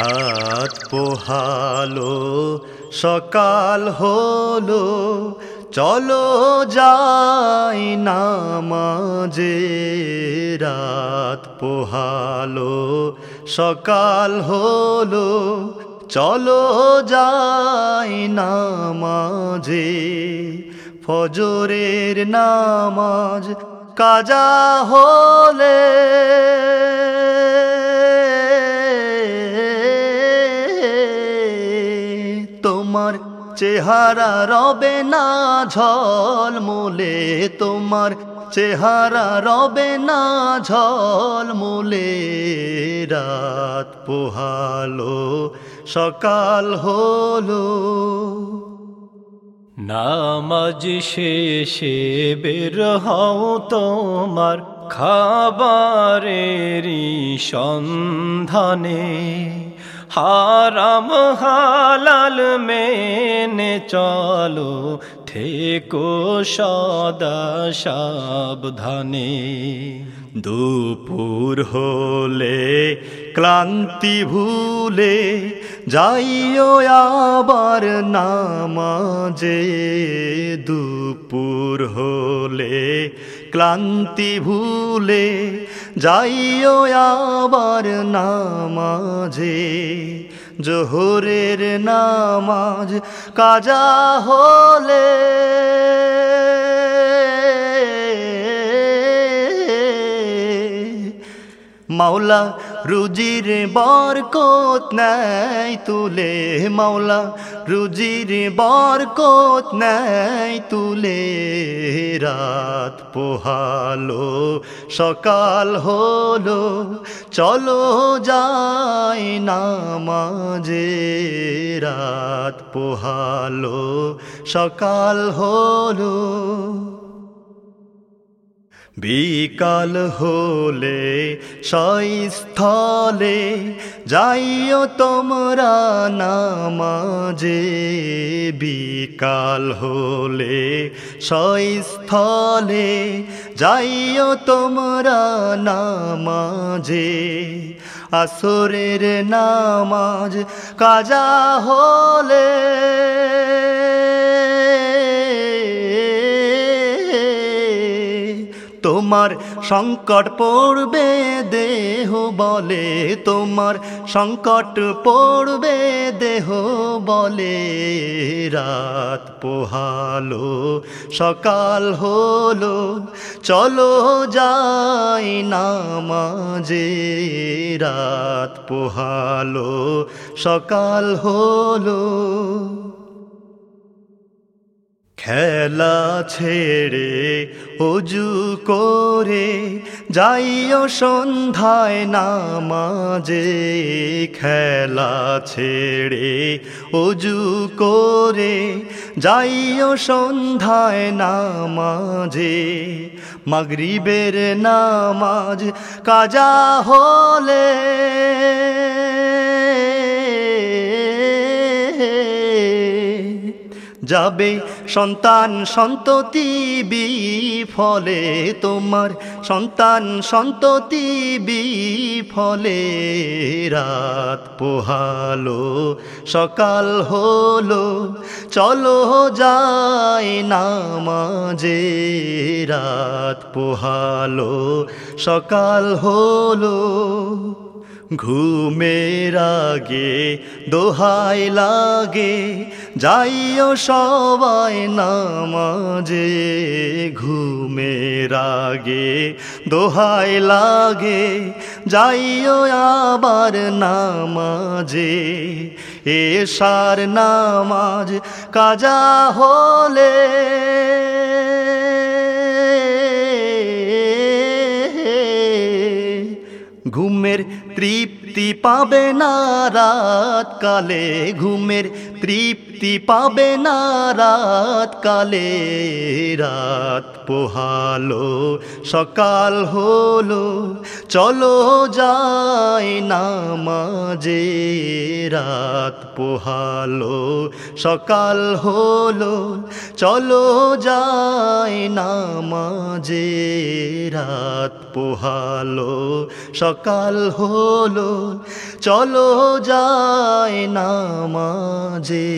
রাত পোহালো, সকাল হলো, চলো যাই নামাজে। রাত পোহালো, সকাল হলো, চলো যাই নামাজে। ফজরের নামাজ কাজা হলে। তোমার চেহারা রবে না ঝলমুলে তোমার চেহারা রবে না ঝলমুলে। রাত পোহালো, সকাল হলো। নামাজ শেষে বের হও তোমার খাবারেরই সন্ধানে। হারাম হালাল মেনে চলো, থেকো সদা সাবধানে। দুপুর হলে ক্লান্তি ভুলে যাইও আবার নামাজে। দুপুর হলে ক্লান্তি ভুলে যাইও আবার নামাজে। জোহরের নামাজ কাজা হলে মাওলা রুজির বরকত নাই তুলে মাওলা, রুজির বরকত নাই তুলে রাত পোহালো, সকাল হলো, চলো যাই নামাজে, রাত পোহালো, সকাল হলো। বিকাল হলে সস্থলে যাইও তোমরা নামাজে। বিকাল হলে সস্থলে যাইও তোমরা নামাজে। আসরের নামাজ কাজা হলে তোমার সংকট পড়বে, দেহ বলে। তোমার সংকট পড়বে, দেহ বলে। রাত পোহালো, সকাল হলো। চলো যাই নামাজে। রাত পোহালো, সকাল হলো। খেলা ছেড়ে অজু করে যাইও সন্ধ্যায় নামাজে। খেলা ছেড়ে অজু করে যাইও সন্ধ্যায় নামাজে। মাগরিবের নামাজ কাজা হলে যাবে সন্তান সন্ততি বিফলে তোমার, সন্তান সন্ততি বিফলে রাত পোহালো, সকাল হলো, চলো যাই নামাজে রাত পোহালো, সকাল হলো। ঘুমের আগে দোহাই লাগে। যাইও সবাই নামাজে, ঘুমের আগে দোহাই লাগে। যাইও আবার নামাজে, এশার নামাজ কাজা হলে। ঘুমের deep তৃপ্তি পাবে না রাত কালে ঘুমের তৃপ্তি পাবে না রাত কালে রাত পোহালো, সকাল হলো, চলো যাই নামাজে রাত পোহালো, সকাল হলো, চলো যাই নামাজে রাত পোহালো, সকাল হলো চলো যায় নামাজে